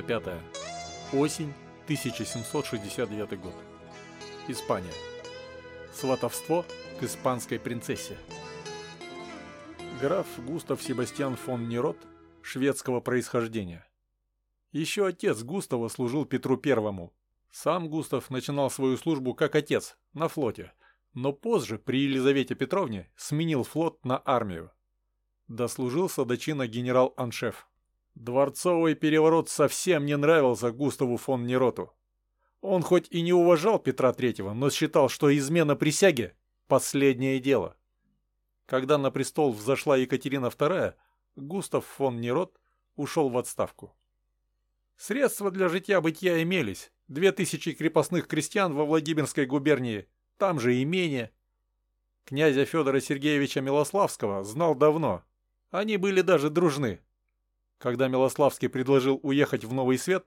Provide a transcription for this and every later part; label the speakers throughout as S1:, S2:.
S1: Глава 5. Осень, 1769 год. Испания. Сватовство к испанской принцессе. Граф Густав Себастьян фон Нерот, шведского происхождения. Еще отец Густава служил Петру Первому. Сам Густав начинал свою службу как отец, на флоте, но позже, при Елизавете Петровне, сменил флот на армию. Дослужился до чина генерал-аншеф. Дворцовый переворот совсем не нравился Густаву фон Нероту. Он хоть и не уважал Петра Третьего, но считал, что измена присяге – последнее дело. Когда на престол взошла Екатерина II, Густав фон Нерот ушел в отставку. Средства для житья-бытия имелись. Две тысячи крепостных крестьян во Владимирской губернии, там же имение. Князя Федора Сергеевича Милославского знал давно. Они были даже дружны. Когда Милославский предложил уехать в Новый Свет,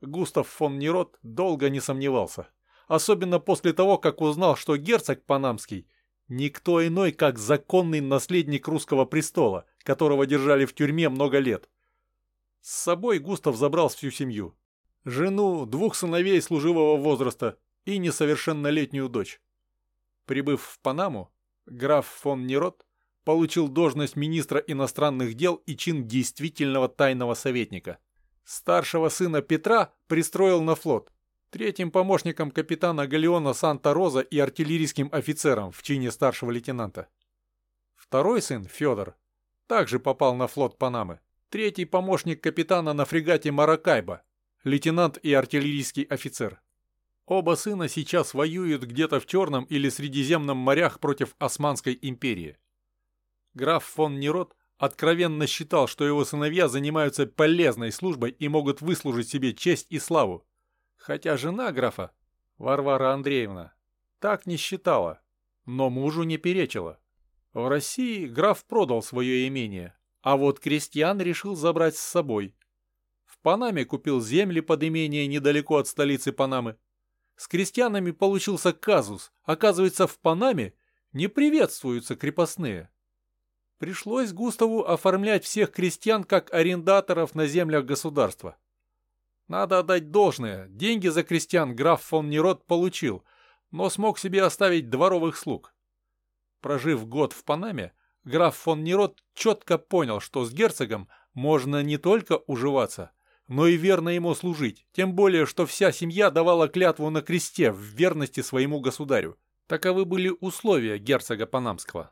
S1: Густав фон Нерот долго не сомневался. Особенно после того, как узнал, что герцог Панамский – никто иной, как законный наследник русского престола, которого держали в тюрьме много лет. С собой Густав забрал всю семью. Жену, двух сыновей служивого возраста и несовершеннолетнюю дочь. Прибыв в Панаму, граф фон Нерот получил должность министра иностранных дел и чин действительного тайного советника. Старшего сына Петра пристроил на флот, третьим помощником капитана Галеона Санта-Роза и артиллерийским офицером в чине старшего лейтенанта. Второй сын, Федор, также попал на флот Панамы. Третий помощник капитана на фрегате Маракайба, лейтенант и артиллерийский офицер. Оба сына сейчас воюют где-то в Черном или Средиземном морях против Османской империи. Граф фон Нерот откровенно считал, что его сыновья занимаются полезной службой и могут выслужить себе честь и славу. Хотя жена графа, Варвара Андреевна, так не считала, но мужу не перечила. В России граф продал свое имение, а вот крестьян решил забрать с собой. В Панаме купил земли под имение недалеко от столицы Панамы. С крестьянами получился казус. Оказывается, в Панаме не приветствуются крепостные. Пришлось Густаву оформлять всех крестьян как арендаторов на землях государства. Надо отдать должное, деньги за крестьян граф фон Нерот получил, но смог себе оставить дворовых слуг. Прожив год в Панаме, граф фон Нерот четко понял, что с герцогом можно не только уживаться, но и верно ему служить, тем более, что вся семья давала клятву на кресте в верности своему государю. Таковы были условия герцога Панамского.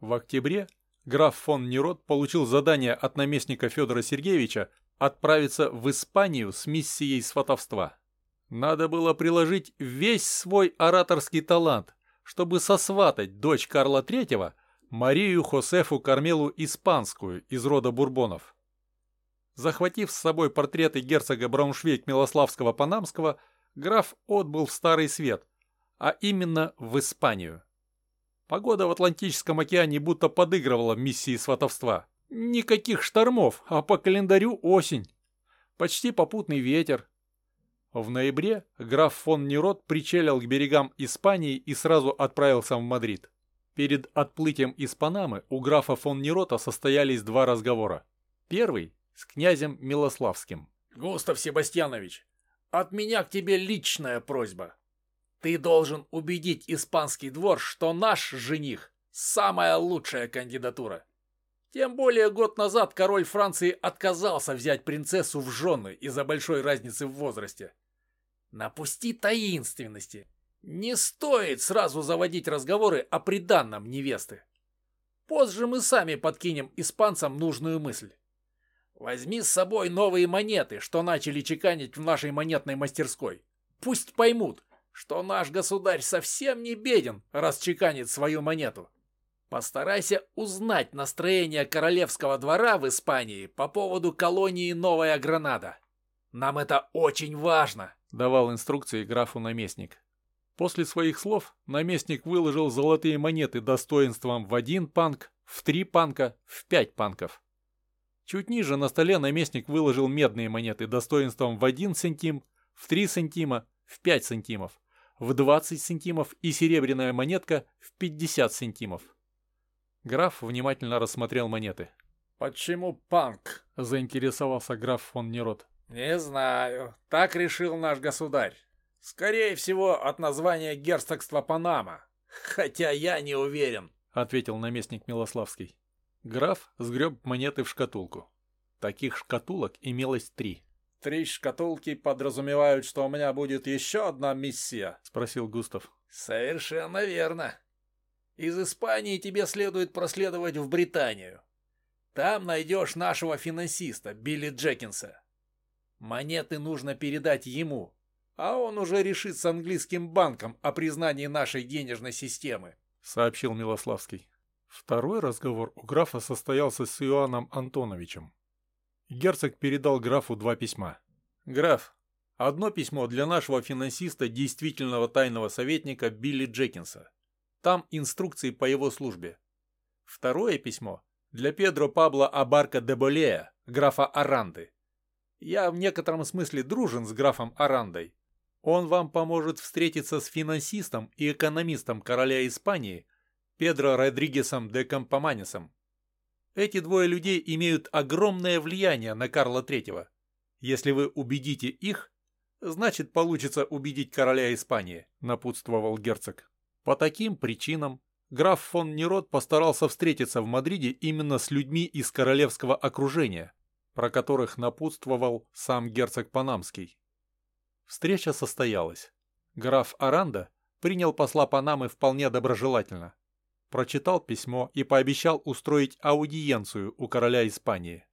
S1: В октябре граф фон Нерот получил задание от наместника Федора Сергеевича отправиться в Испанию с миссией сватовства. Надо было приложить весь свой ораторский талант, чтобы сосватать дочь Карла III Марию Хосефу Кармелу Испанскую из рода Бурбонов. Захватив с собой портреты герцога Брауншвейг-Милославского-Панамского, граф отбыл в Старый Свет, а именно в Испанию. Погода в Атлантическом океане будто подыгрывала миссии сватовства. Никаких штормов, а по календарю осень. Почти попутный ветер. В ноябре граф фон Нерот причалил к берегам Испании и сразу отправился в Мадрид. Перед отплытием из Панамы у графа фон Нерота состоялись два разговора. Первый с князем Милославским.
S2: «Густав Себастьянович, от меня к тебе личная просьба. Ты должен убедить испанский двор, что наш жених – самая лучшая кандидатура. Тем более год назад король Франции отказался взять принцессу в жены из-за большой разницы в возрасте. Напусти таинственности. Не стоит сразу заводить разговоры о приданном невесты. Позже мы сами подкинем испанцам нужную мысль. Возьми с собой новые монеты, что начали чеканить в нашей монетной мастерской. Пусть поймут, что наш государь совсем не беден, раз чеканит свою монету. Постарайся узнать настроение королевского двора в Испании по поводу колонии Новая Гранада. Нам это очень важно,
S1: давал инструкции графу наместник. После своих слов наместник выложил золотые монеты достоинством в один панк, в три панка, в пять панков. Чуть ниже на столе наместник выложил медные монеты достоинством в один сантим, в три сантима, в пять сантимов в 20 сантимов и серебряная монетка в 50 сантимов. Граф внимательно рассмотрел монеты.
S2: «Почему панк?»
S1: – заинтересовался граф фон Нерот.
S2: Не знаю. Так решил наш государь. Скорее всего, от названия герцогства Панама. Хотя я не уверен, —
S1: ответил наместник Милославский. Граф сгреб монеты в шкатулку. Таких шкатулок имелось три.
S2: «Три шкатулки подразумевают, что у меня будет еще одна миссия?»
S1: — спросил Густав.
S2: «Совершенно верно. Из Испании тебе следует проследовать в Британию. Там найдешь нашего финансиста, Билли Джекинса. Монеты нужно передать ему, а он уже решит с английским банком о признании нашей денежной системы», —
S1: сообщил Милославский. Второй разговор у графа состоялся с Иоанном Антоновичем. Герцог передал графу два письма. «Граф, одно письмо для нашего финансиста, действительного тайного советника Билли Джекинса. Там инструкции по его службе. Второе письмо для Педро Пабло Абарка де Болея, графа Аранды. Я в некотором смысле дружен с графом Арандой. Он вам поможет встретиться с финансистом и экономистом короля Испании Педро Родригесом де Кампоманисом. Эти двое людей имеют огромное влияние на Карла III. Если вы убедите их, значит получится убедить короля Испании, напутствовал герцог. По таким причинам граф фон Нерот постарался встретиться в Мадриде именно с людьми из королевского окружения, про которых напутствовал сам герцог Панамский. Встреча состоялась. Граф Аранда принял посла Панамы вполне доброжелательно прочитал письмо и пообещал устроить аудиенцию у короля Испании.